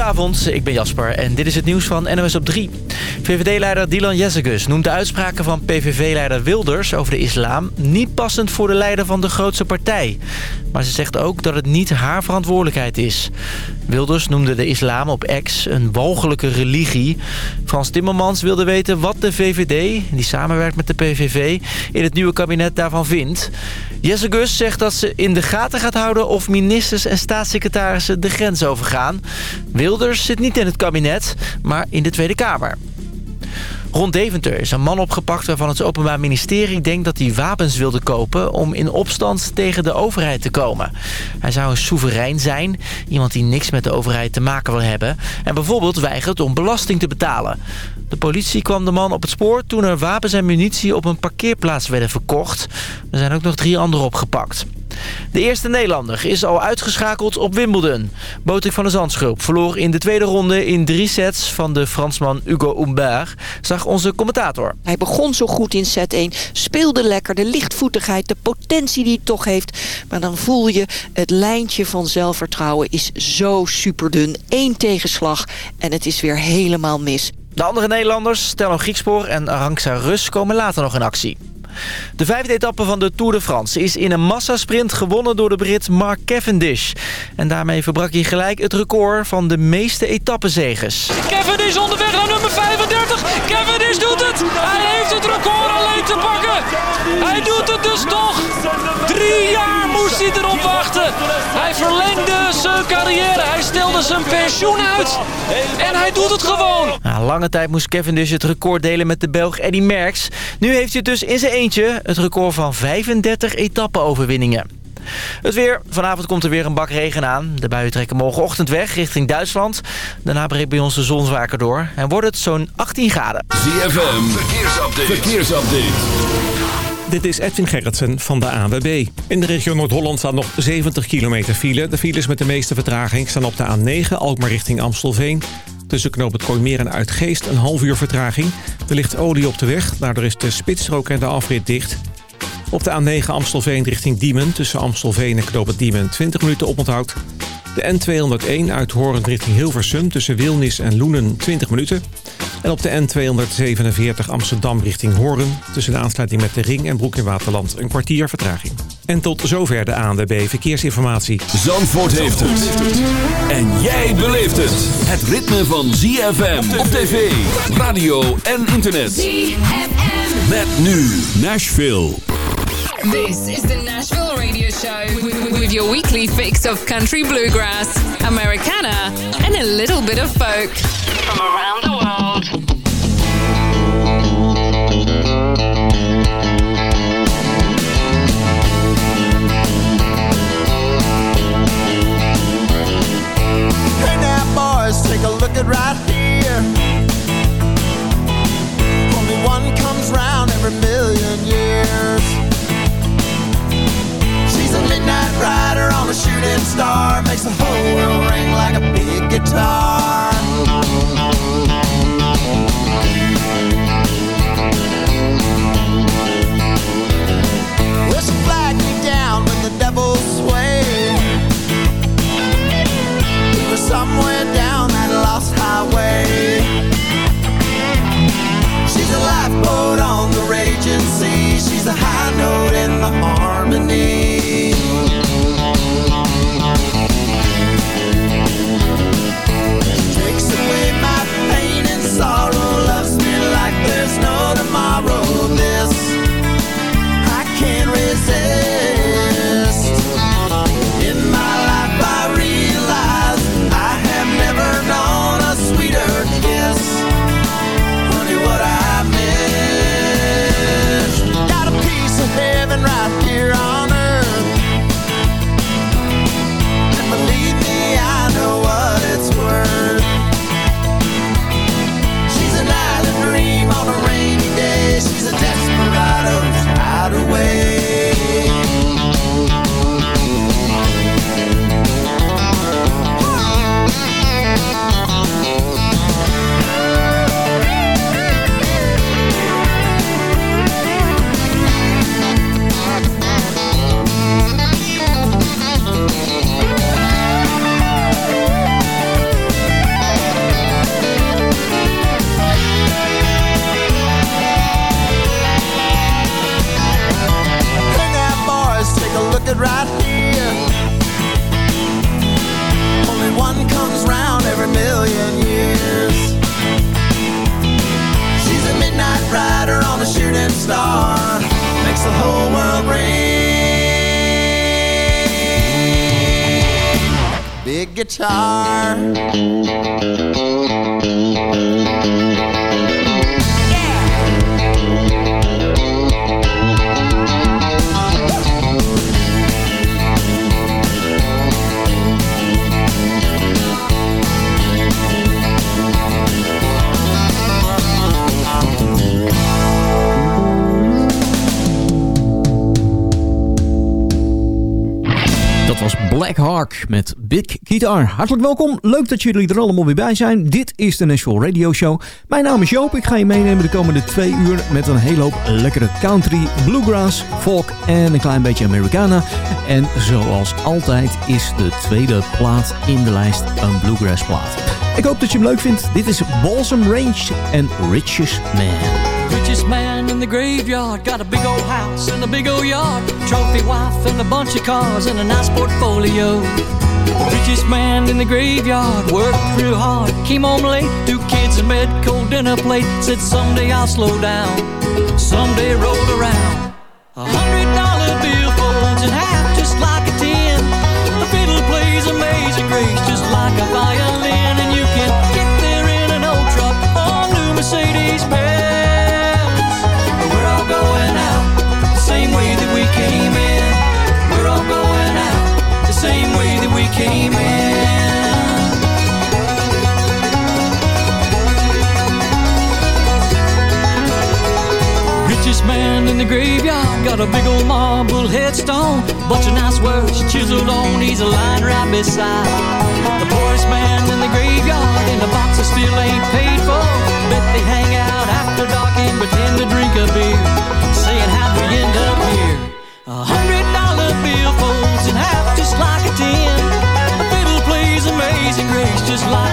Goedenavond, ik ben Jasper en dit is het nieuws van NOS op 3. VVD-leider Dylan Jessicus noemt de uitspraken van PVV-leider Wilders over de islam... niet passend voor de leider van de grootste partij. Maar ze zegt ook dat het niet haar verantwoordelijkheid is. Wilders noemde de islam op X een walgelijke religie. Frans Timmermans wilde weten wat de VVD, die samenwerkt met de PVV... in het nieuwe kabinet daarvan vindt. Jessicus zegt dat ze in de gaten gaat houden of ministers en staatssecretarissen de grens overgaan. Zit niet in het kabinet, maar in de Tweede Kamer. Rond Deventer is een man opgepakt waarvan het Openbaar Ministerie denkt dat hij wapens wilde kopen om in opstand tegen de overheid te komen. Hij zou een soeverein zijn, iemand die niks met de overheid te maken wil hebben en bijvoorbeeld weigert om belasting te betalen. De politie kwam de man op het spoor toen er wapens en munitie op een parkeerplaats werden verkocht. Er zijn ook nog drie anderen opgepakt. De eerste Nederlander is al uitgeschakeld op Wimbledon. Botik van de Zandschulp verloor in de tweede ronde in drie sets van de Fransman Hugo Humbert, zag onze commentator. Hij begon zo goed in set 1, speelde lekker, de lichtvoetigheid, de potentie die hij toch heeft. Maar dan voel je, het lijntje van zelfvertrouwen is zo superdun. Eén tegenslag en het is weer helemaal mis. De andere Nederlanders, Stello Griekspoor en Arantxa Rus, komen later nog in actie. De vijfde etappe van de Tour de France is in een massasprint gewonnen door de Brit Mark Cavendish. En daarmee verbrak hij gelijk het record van de meeste etappenzegers. Cavendish onderweg naar nummer 35. Cavendish doet het. Hij heeft het record alleen te pakken. Hij doet het dus toch. Drie jaar moest hij erop wachten. Hij verlengde zijn carrière. Hij stelde zijn pensioen uit. En hij doet het gewoon. Na lange tijd moest Cavendish het record delen met de Belg Eddy Merckx. Nu heeft hij het dus in zijn eentje. Het record van 35 etappe-overwinningen. Het weer. Vanavond komt er weer een bak regen aan. De buien trekken morgenochtend weg richting Duitsland. Daarna breekt bij ons de zon zwaker door. En wordt het zo'n 18 graden. ZFM. Verkeersupdate. Verkeersupdate. Dit is Edwin Gerritsen van de ANWB. In de regio Noord-Holland staan nog 70 kilometer file. De files met de meeste vertraging staan op de A9, Alkmaar richting Amstelveen. Tussen knoop het Kooimeer en Uitgeest een half uur vertraging. Er ligt olie op de weg, daardoor is de spitsstrook en de afrit dicht. Op de A9 Amstelveen richting Diemen tussen Amstelveen en knoop het Diemen 20 minuten oponthoud. De N201 uit Horen richting Hilversum tussen Wilnis en Loenen 20 minuten. En op de N247 Amsterdam richting Horen tussen de aansluiting met de Ring en Broek in Waterland een kwartier vertraging. En tot zover de ANWB Verkeersinformatie. Zandvoort heeft het. En jij beleeft het. Het ritme van ZFM op tv, radio en internet. ZFM. Met nu Nashville. This is the Nashville Radio Show with your weekly fix of country bluegrass, Americana, and a little bit of folk from around the world. Hey now, boys, take a look at right here. Only one comes round every million years. Midnight rider on a shooting star, makes the whole world ring like a big guitar. Well, flagged me down with the devil's sway. We were somewhere down that lost highway. She's a lifeboat on the raging sea. She's a high note in the harmony. Guitar. Met Big Guitar. Hartelijk welkom. Leuk dat jullie er allemaal weer bij zijn. Dit is de Nashville Radio Show. Mijn naam is Joop. Ik ga je meenemen de komende twee uur met een hele hoop lekkere country, bluegrass, folk en een klein beetje Americana. En zoals altijd is de tweede plaat in de lijst een bluegrass plaat. Ik hoop dat je hem leuk vindt. Dit is Balsam Range en Richest Man. Richest man in the graveyard. Got a big old house and a big old yard, trophy wife and a bunch of cars and a nice portfolio. Richest man in the graveyard. Worked real hard, came home late, two kids in bed, cold dinner plate. Said someday I'll slow down, someday rolled around. A hundred dollar the graveyard got a big old marble headstone. Bunch of nice words chiseled on. He's a line right beside the poorest man in the graveyard. In the box that still ain't paid for. Bet they hang out after dark and pretend to drink a beer, saying how'd we end up here? A hundred dollar bill folds in half just like a ten. A fiddle plays amazing grace just like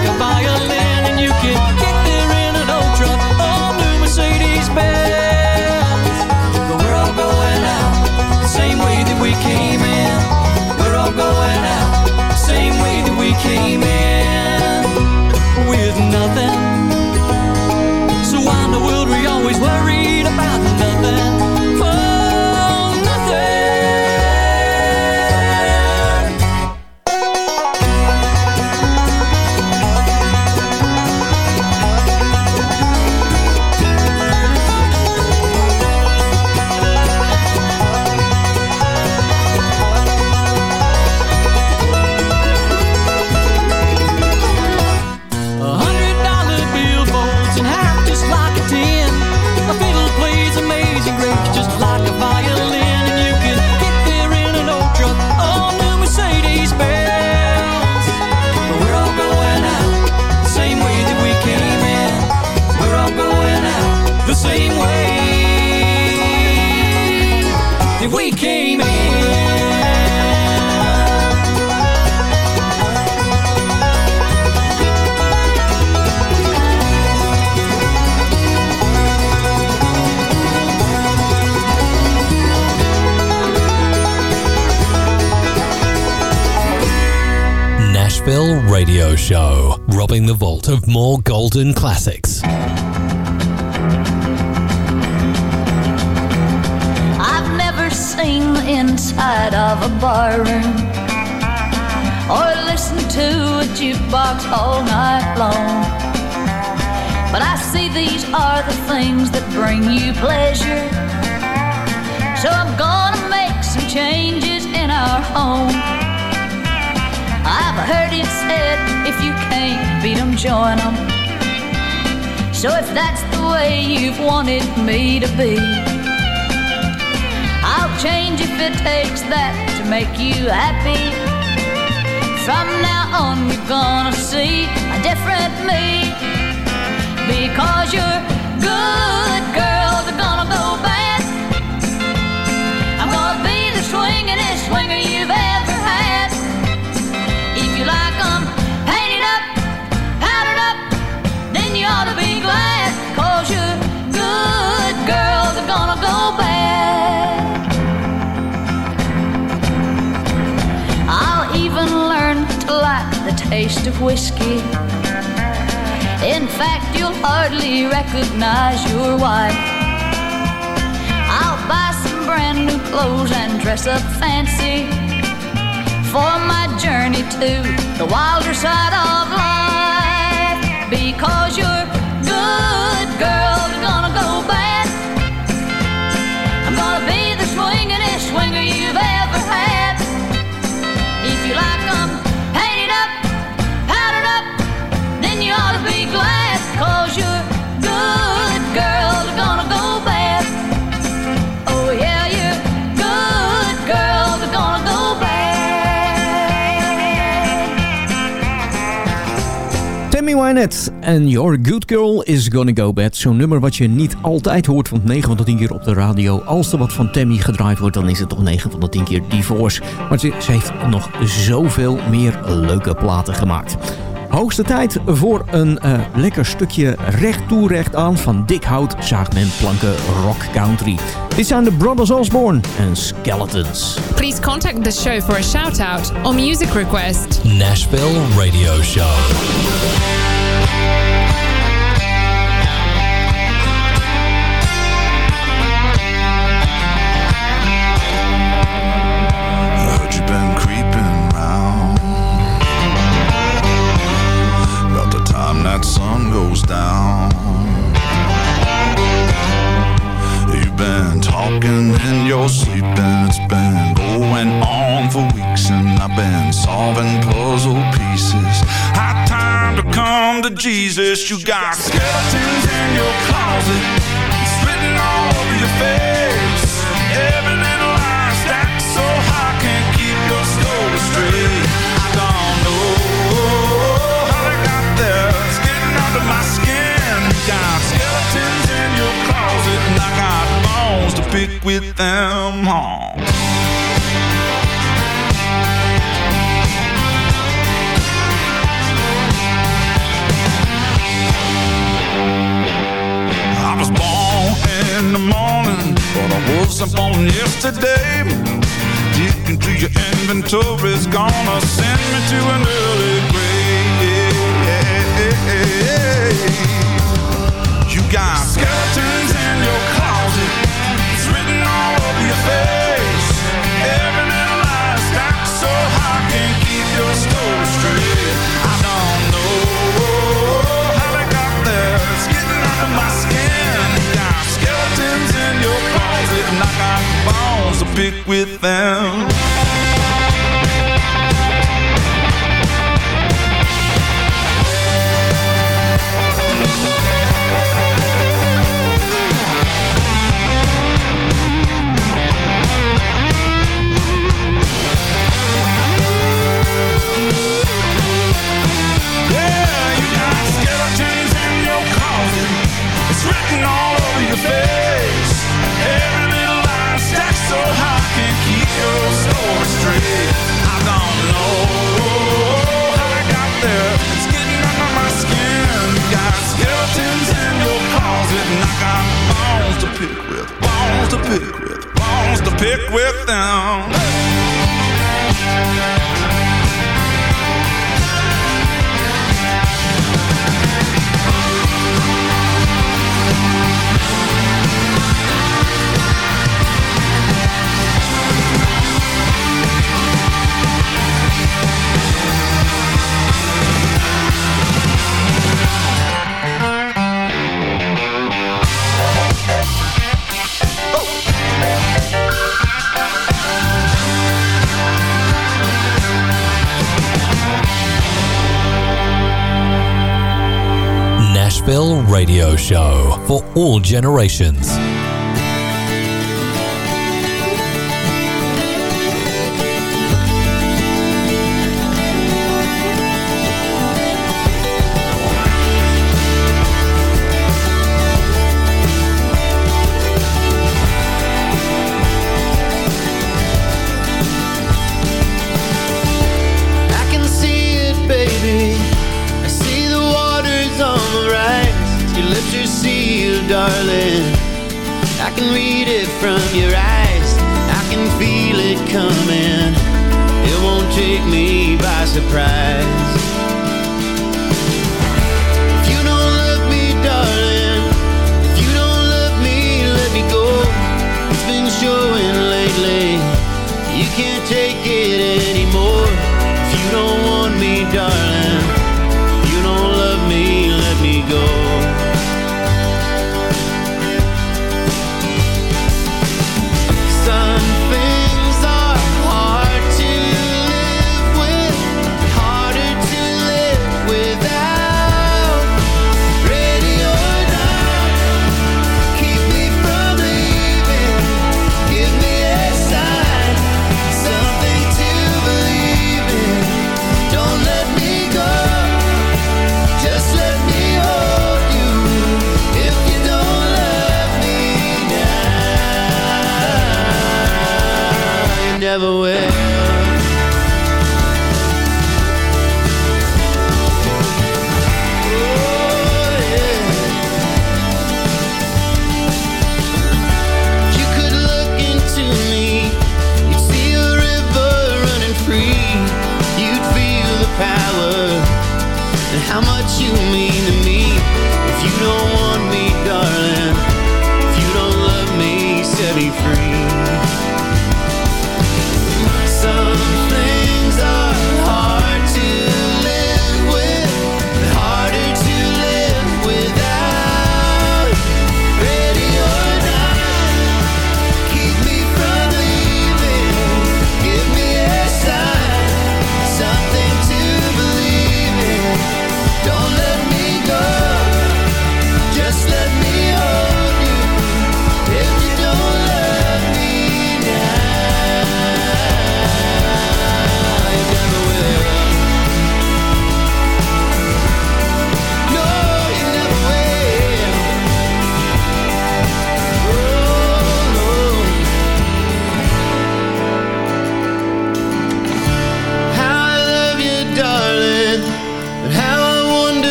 Robbing the vault of more golden classics. I've never seen the inside of a barroom or listened to a jukebox all night long. But I see these are the things that bring you pleasure. So I'm gonna make some changes in our home. I've heard it said if you beat 'em, join 'em. So if that's the way you've wanted me to be. I'll change if it takes that to make you happy. From now on, you're gonna see a different me. Because you're good girls are gonna go bad. I'm gonna be the swingin'est swinger you've taste of whiskey. In fact, you'll hardly recognize your wife. I'll buy some brand new clothes and dress up fancy for my journey to the wilder side of life. Because you're Wynette en Your Good Girl is Gonna Go Bad. Zo'n nummer wat je niet altijd hoort, want 9 van de 10 keer op de radio. Als er wat van Tammy gedraaid wordt, dan is het toch 9 van de 10 keer Divorce. Maar ze, ze heeft nog zoveel meer leuke platen gemaakt. Hoogste tijd voor een eh, lekker stukje recht toe recht aan van dik hout zaagt men planken rock country. Dit zijn de Brothers Osborne en Skeletons. Please contact the show for a shout out or music request. Nashville Radio Show. I heard you've been creeping the time that sun goes down. You've been talking in your sleep and it's been going on for weeks And I've been solving puzzle pieces. High time to come to Jesus You got skeletons in your closet written all over your face. Every little lie stacked so high Can't keep your story straight. I don't know how they got there. It's getting under my skin. You got skeletons in your closet And I got bones to pick with them all morning, but I wasn't born yesterday. Digging through your inventory's gonna send me to an early grave. You got pick with all generations. Darling. I can read it from your eyes. I can feel it coming. It won't take me by surprise.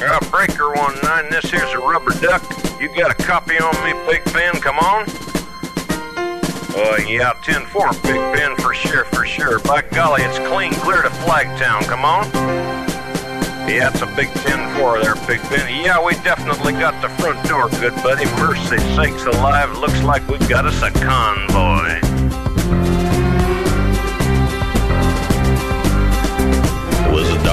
Yeah, breaker one nine. This here's a rubber duck. You got a copy on me, Big Ben? Come on. Uh, yeah, 10-4, Big Ben, for sure, for sure. By golly, it's clean clear to Flagtown. Come on. Yeah, it's a big 10-4 there, Big Ben. Yeah, we definitely got the front door, good buddy. Mercy sakes alive, looks like we've got us a convoy.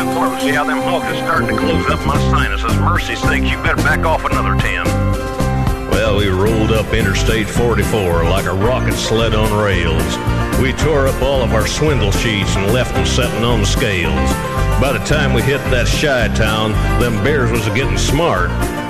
Still too close. Yeah, them hogs is starting to close up my sinuses. Mercy sakes, you better back off another 10. Well, we rolled up Interstate 44 like a rocket sled on rails. We tore up all of our swindle sheets and left them setting on the scales. By the time we hit that Chi-town, them bears was getting smart.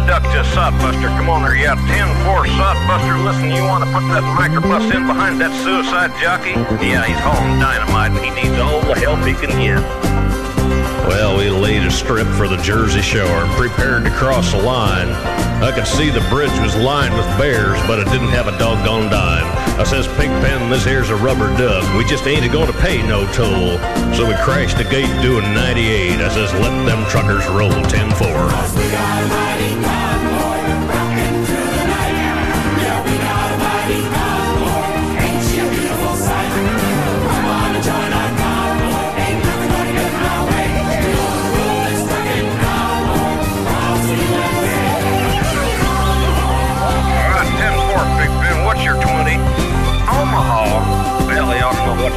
To Sodbuster. Come on there, yeah. 10-4 Sodbuster. Listen, you want to put that microbus in behind that suicide jockey? Yeah, he's hauling dynamite and he needs all the help he can get. Well, we laid a strip for the Jersey Shore and prepared to cross the line. I could see the bridge was lined with bears, but it didn't have a doggone dime. I says, Pigpen, this here's a rubber duck. We just ain't to pay no toll. So we crashed the gate doing 98. I says, let them truckers roll 10-4.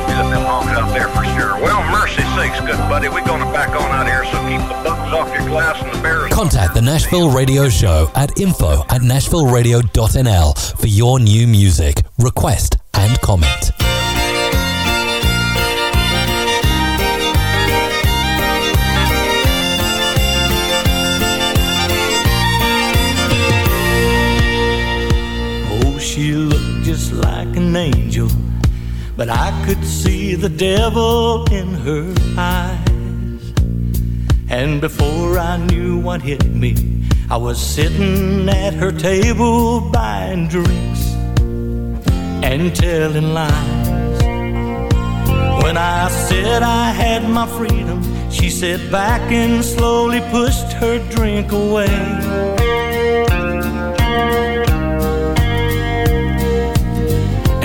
They ought to know what to do with them hogs out there for sure. Well, mercy sakes, good buddy. We're going to back on out here, so keep the bugs off your glass and the bears Contact the Nashville Radio Show at info at nashvilleradio.nl for your new music, request, and comment. Oh, she looked just like an angel, but I could see the devil in her eyes. And before I knew what hit me, I was sitting at her table buying drinks and telling lies. When I said I had my freedom, she sat back and slowly pushed her drink away.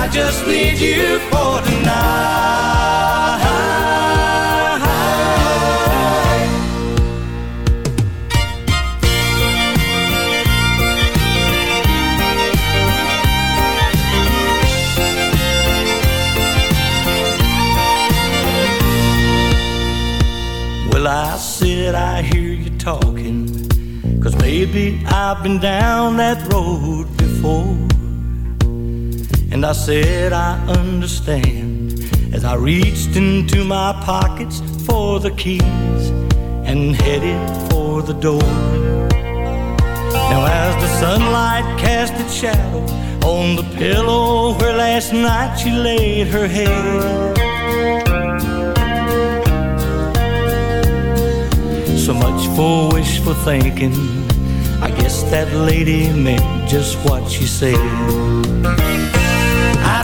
I just need you for tonight. Well, I said I hear you talking, cause maybe I've been down that road before. And I said I understand as I reached into my pockets for the keys and headed for the door. Now, as the sunlight cast its shadow on the pillow where last night she laid her head. So much for wishful thinking. I guess that lady meant just what she said.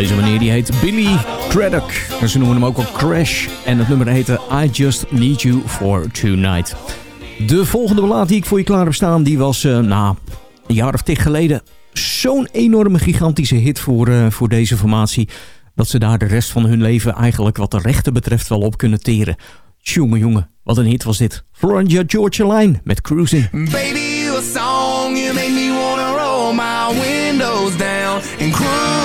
Deze meneer die heet Billy Craddock. En Ze noemen hem ook wel Crash. En het nummer heette I Just Need You For Tonight. De volgende ballad die ik voor je klaar heb staan... die was eh nou, een jaar of tig geleden... zo'n enorme gigantische hit voor, eh, voor deze formatie... dat ze daar de rest van hun leven eigenlijk wat de rechten betreft wel op kunnen teren. Jongen, jongen, wat een hit was dit. Florida Georgia Line met Cruising. Baby, a song, you make me wanna roll my windows down and cruise.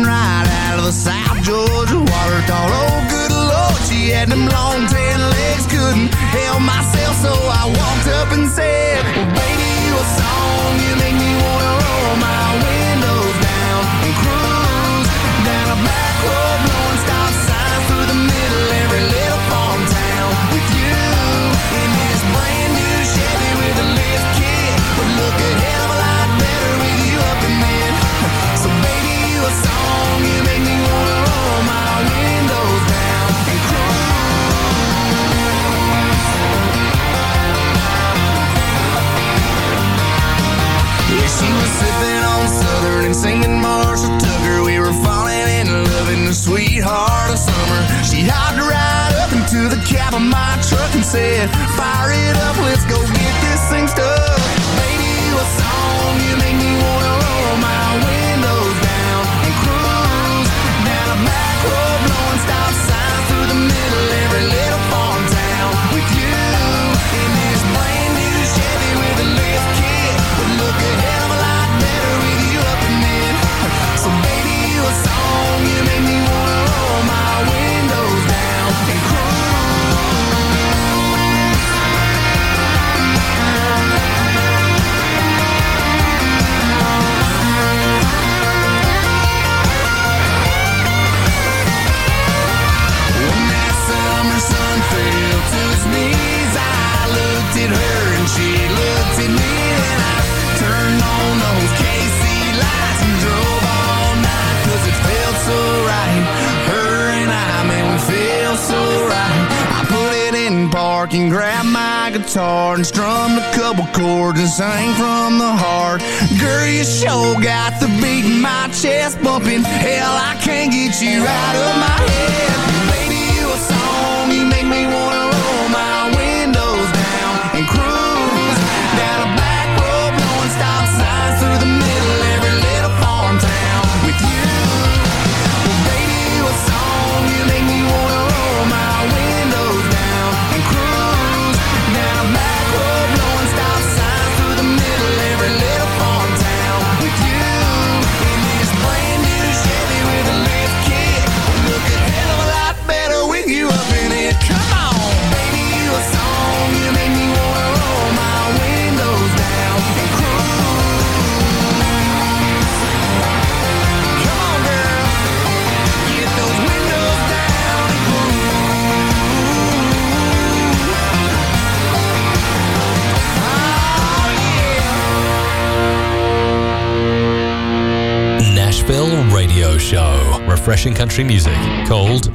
came right out of the South Georgia water call. Oh, good Lord, she had them long ten legs, couldn't help myself, so I walked up and said. Country music. Cold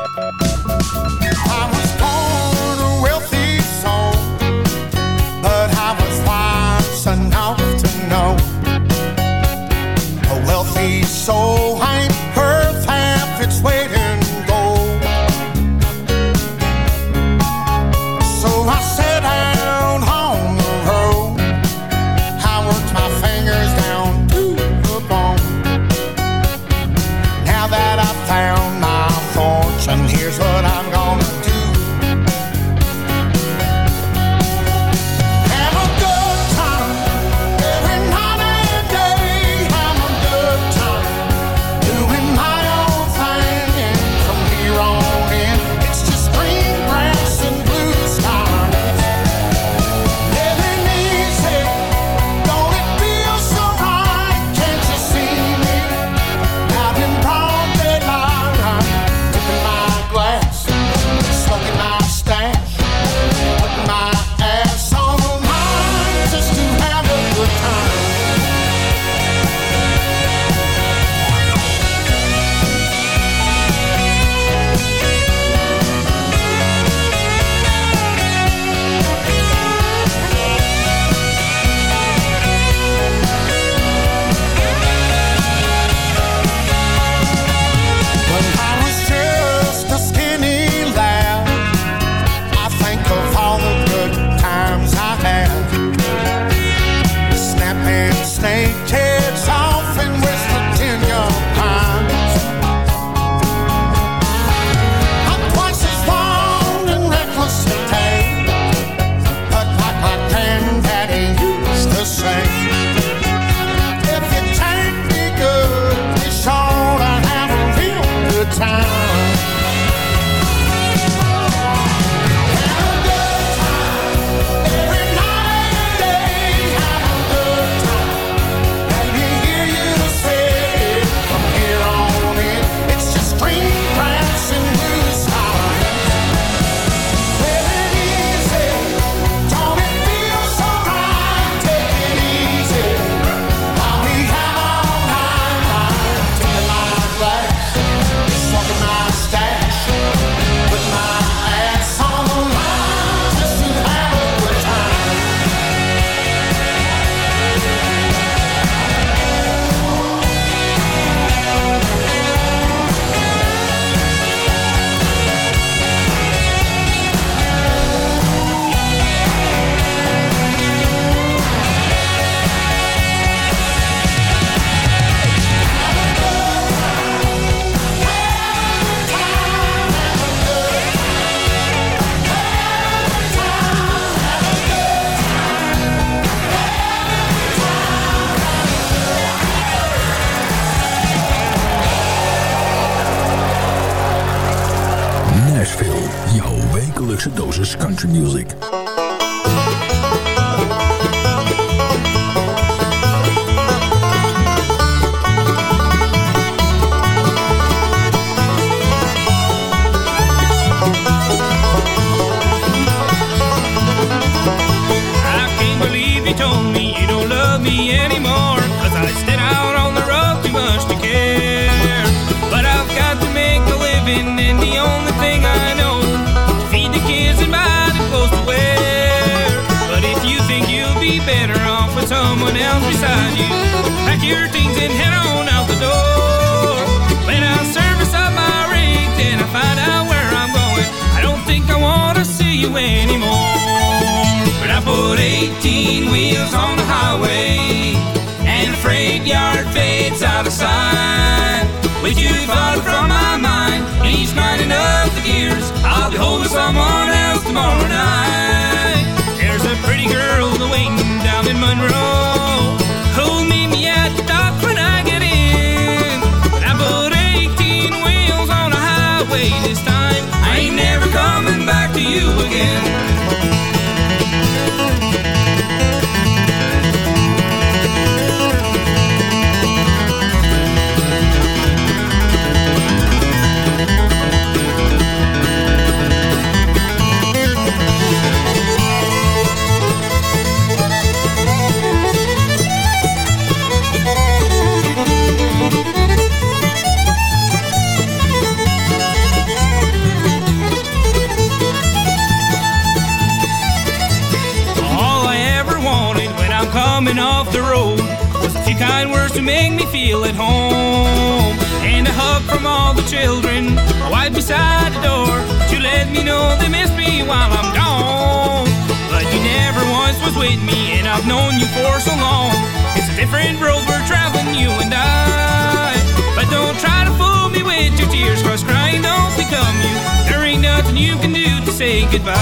Kind words to make me feel at home. And a hug from all the children right beside the door to let me know they miss me while I'm gone. But you never once was with me, and I've known you for so long. It's a different road we're traveling, you and I. But don't try to fool me with your tears, cause crying don't become you. There ain't nothing you can do to say goodbye.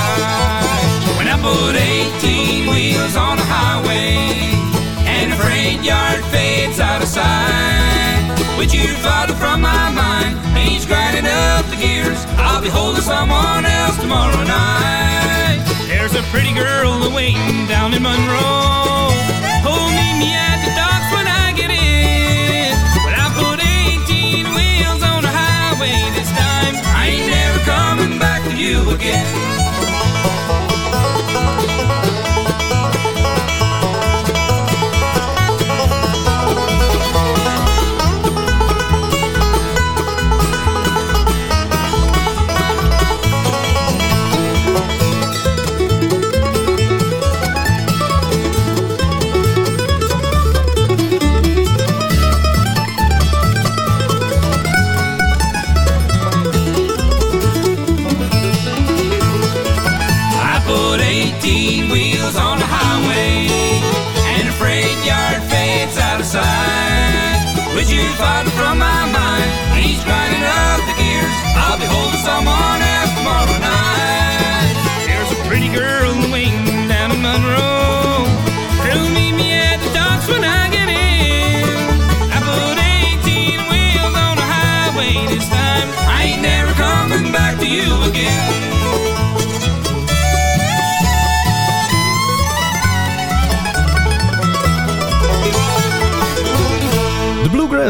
When I put 18 wheels on the highway, and yard fades out of sight. With you farther from my mind, he's grinding up the gears. I'll be holding someone else tomorrow night. There's a pretty girl waiting down in Monroe. Meet me at the docks when I get in. When I put 18 wheels on the highway this time, I ain't never coming back to you again.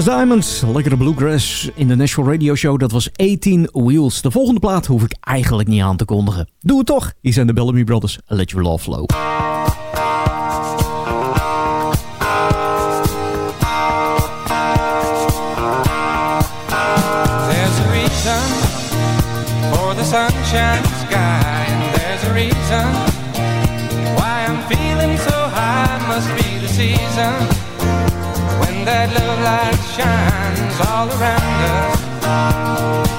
Diamonds, lekkere bluegrass in de National Radio Show. Dat was 18 Wheels. De volgende plaat hoef ik eigenlijk niet aan te kondigen. Doe het toch. Hier zijn de Bellamy Brothers. Let Your Love Flow. There's a reason for the sunshine sky, and there's a reason why I'm feeling so high. Must be the season that love light shines all around us.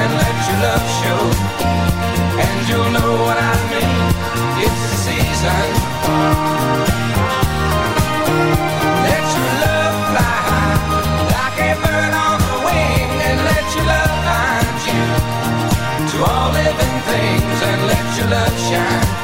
And let your love show. And you'll know what I mean. It's the season. Let your love fly like a bird on the wing, and let your love find you to all living things, and let your love shine.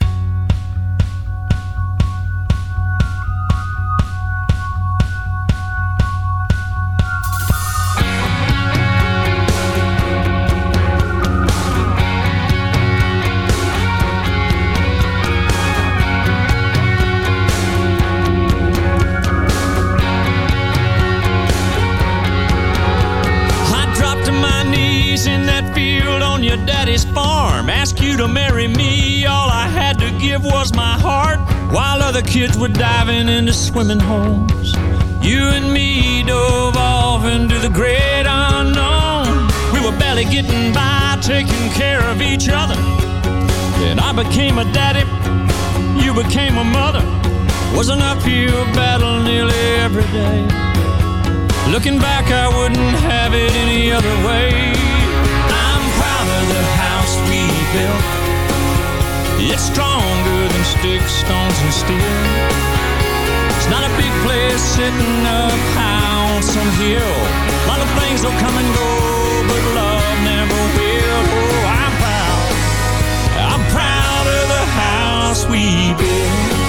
Kids were diving into swimming holes. You and me dove off into the great unknown. We were barely getting by, taking care of each other. Then I became a daddy. You became a mother. Was an uphill battle nearly every day. Looking back, I wouldn't have it any other way. I'm proud of the house we built. It's stronger than sticks, stones, and steel. It's not a big place sitting up high on some hill. A lot of things will come and go, but love never will. Oh, I'm proud. I'm proud of the house we built.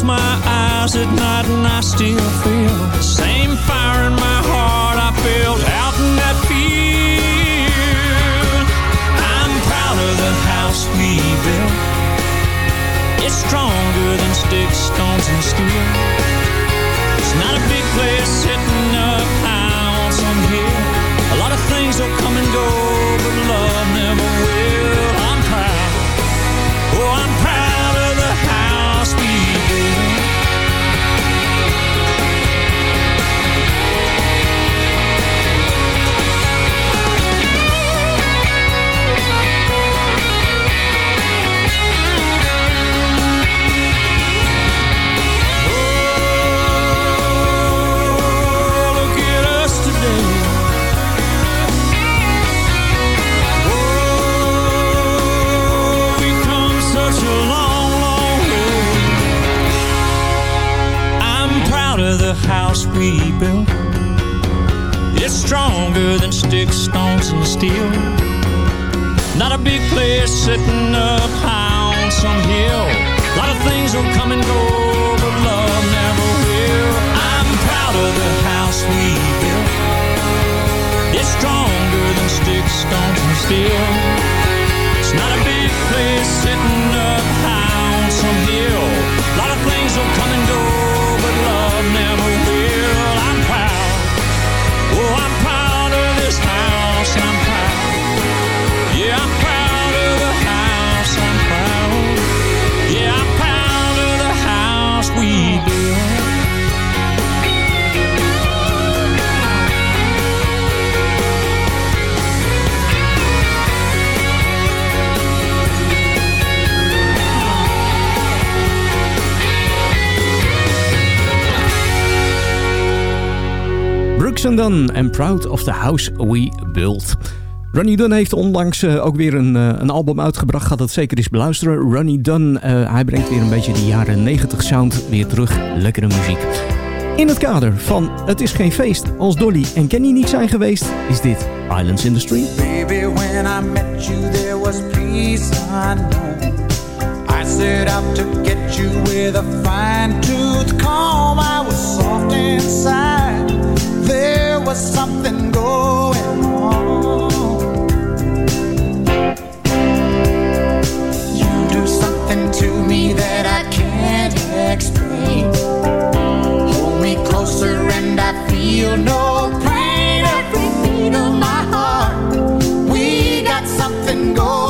Close my eyes at night and I still feel the same fire in my heart I felt out in that field. I'm proud of the house we built. It's stronger than sticks, stones, and steel. It's not a big place sitting up high on some hill. A lot of things will come and go, house we built. It's stronger than sticks, stones, and steel. Not a big place sitting up high on some hill. A lot of things will come and go, but love never will. I'm proud of the house we built. It's stronger than sticks, stones, and steel. It's not a big place sitting up high And Dunn and Proud of the House We Built. Ronnie Dunn heeft onlangs eh, ook weer een, eh, een album uitgebracht. Gaat dat zeker eens beluisteren. Ronnie Dunn, eh, hij brengt weer een beetje die jaren 90 sound weer terug. Lekkere muziek. In het kader van Het is geen feest als Dolly en Kenny niet zijn geweest, is dit Islands in the Street. Baby, when I met you, there was peace unknown. I set out to get you with a fine tooth comb. I was soft inside. There was something going on. You do something to me that I can't explain. Hold me closer and I feel no pain. Every beat of my heart, we got something going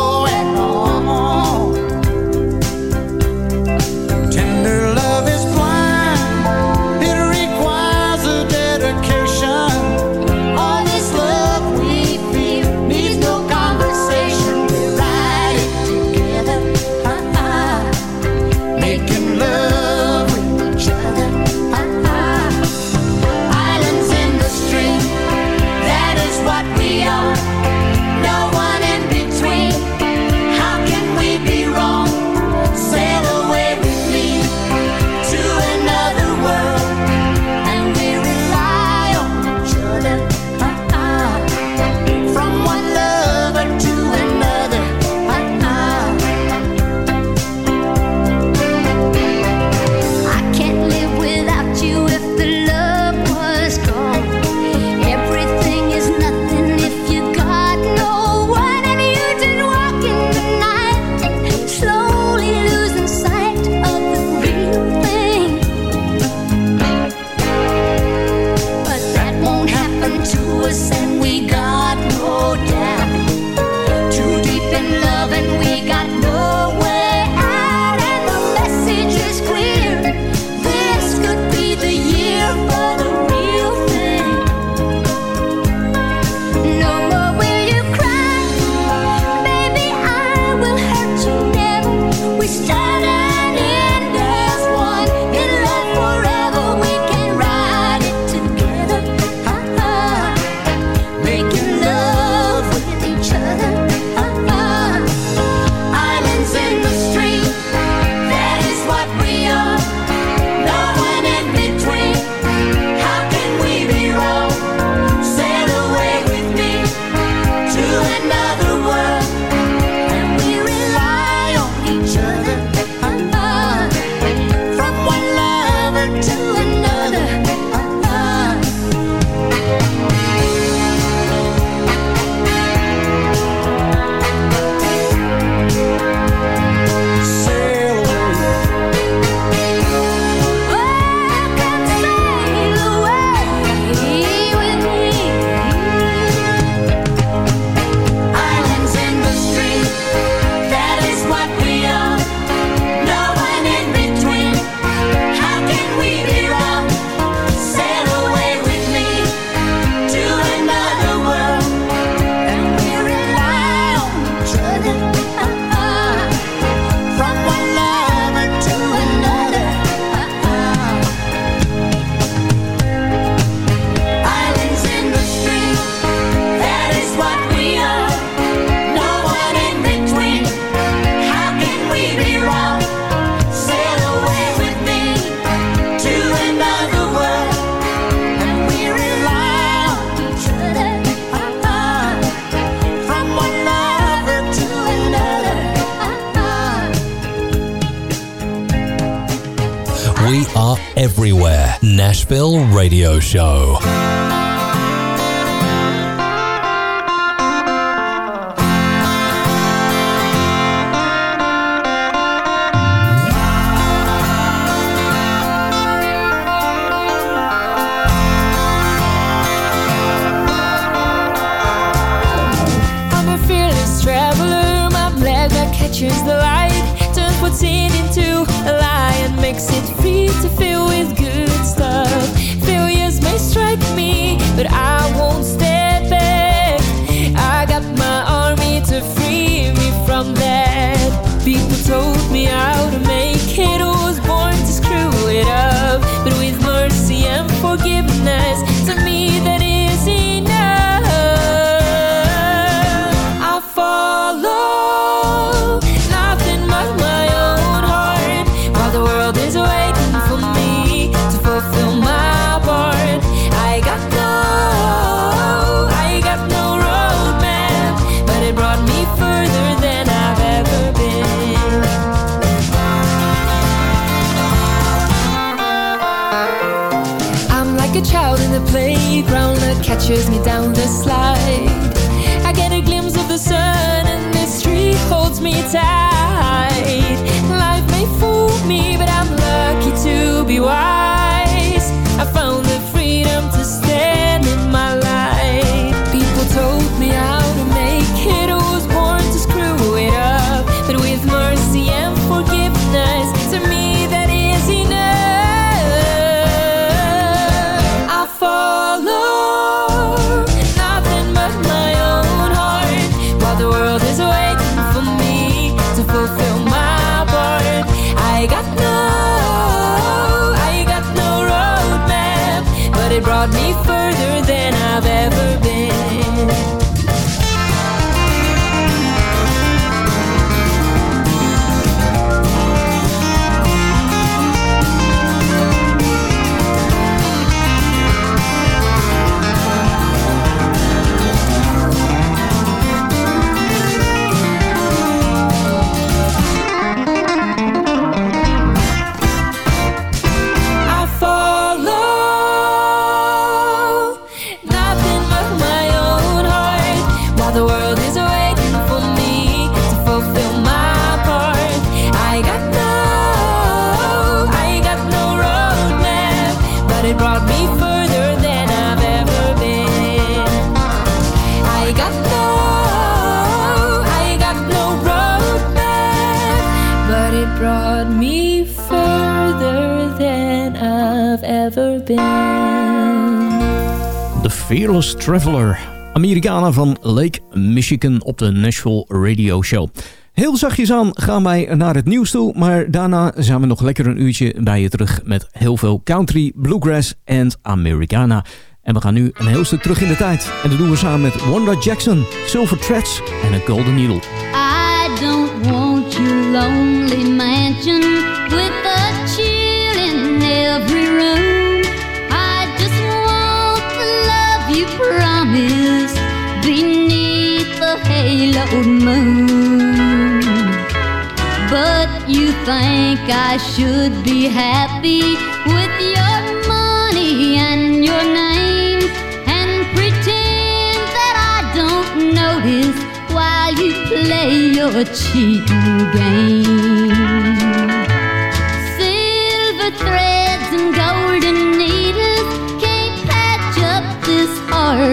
in the playground that catches me down the slide. I get a glimpse of the sun and mystery holds me tight. Life may fool me, but I'm lucky to be wise. I found the freedom to stand Fearless Traveler. Amerikanen van Lake Michigan op de Nashville Radio Show. Heel zachtjes aan gaan wij naar het nieuws toe, maar daarna zijn we nog lekker een uurtje bij je terug met heel veel country, bluegrass en Americana. En we gaan nu een heel stuk terug in de tijd. En dat doen we samen met Wanda Jackson, Silver Threads en een Golden Needle. I don't want your lonely mansion with a chill in every room. Beneath the haloed moon. But you think I should be happy with your money and your name and pretend that I don't notice while you play your cheating game.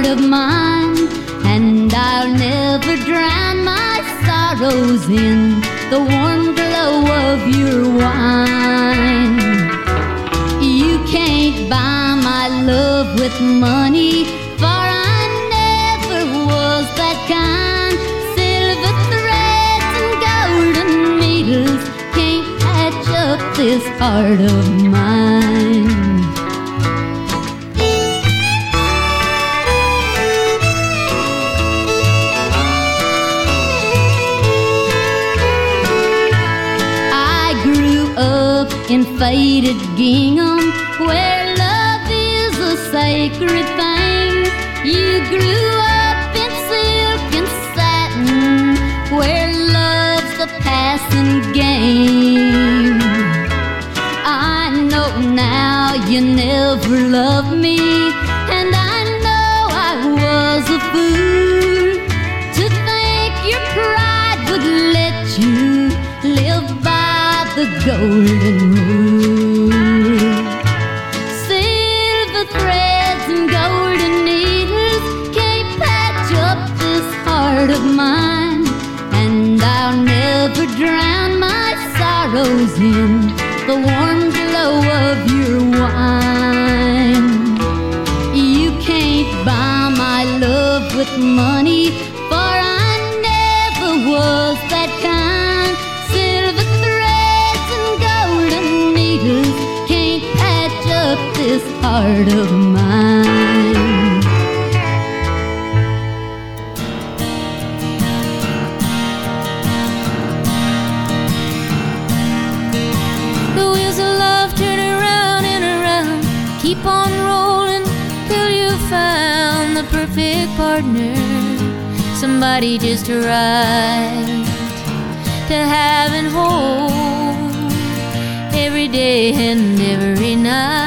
Of mine, and I'll never drown my sorrows in the warm glow of your wine. You can't buy my love with money, for I never was that kind. Silver threads and golden needles can't patch up this heart of mine. faded gingham where love is a sacred thing. You grew up in silk and satin where love's the passing game. I know now you never loved me, and I know I was a fool to think your pride would let you live by the golden somebody just right to have and hold every day and every night.